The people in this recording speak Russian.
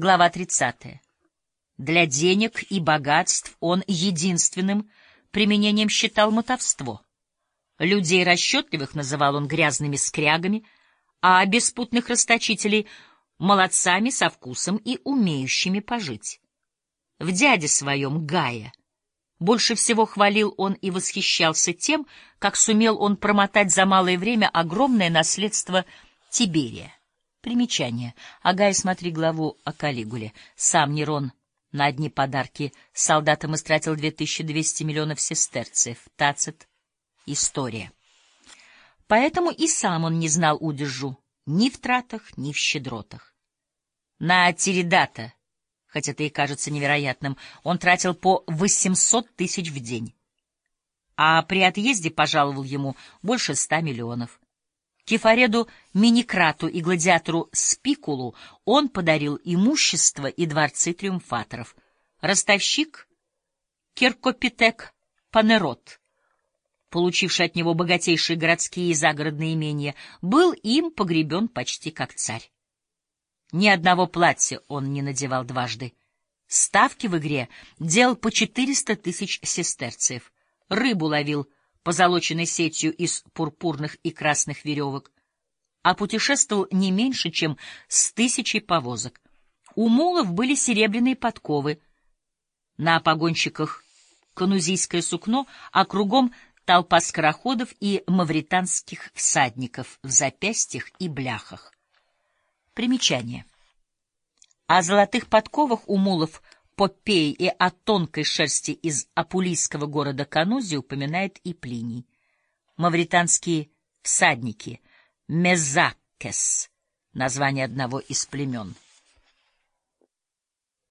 Глава 30. Для денег и богатств он единственным применением считал мотовство. Людей расчетливых называл он грязными скрягами, а беспутных расточителей — молодцами со вкусом и умеющими пожить. В дяде своем Гая больше всего хвалил он и восхищался тем, как сумел он промотать за малое время огромное наследство Тиберия. Примечание. Агай, смотри главу о Калигуле. Сам Нерон на одни подарки солдатам истратил 2200 миллионов сестерцев. Тацит. История. Поэтому и сам он не знал удержу ни в тратах, ни в щедротах. На Тиридата, хотя это и кажется невероятным, он тратил по 800 тысяч в день. А при отъезде пожаловал ему больше ста миллионов. Кефареду Миникрату и гладиатору Спикулу он подарил имущество и дворцы триумфаторов. Ростовщик Киркопитек Панерот, получивший от него богатейшие городские и загородные имения, был им погребен почти как царь. Ни одного платья он не надевал дважды. Ставки в игре делал по четыреста тысяч сестерцев. Рыбу ловил позолоченной сетью из пурпурных и красных веревок, а путешествовал не меньше, чем с тысячей повозок. У мулов были серебряные подковы, на погонщиках канузийское сукно, а кругом толпа скороходов и мавританских всадников в запястьях и бляхах. Примечание. О золотых подковах у мулов — Попей и о тонкой шерсти из апулийского города Канузи упоминает и Плиний. Мавританские всадники — Мезакес, название одного из племен —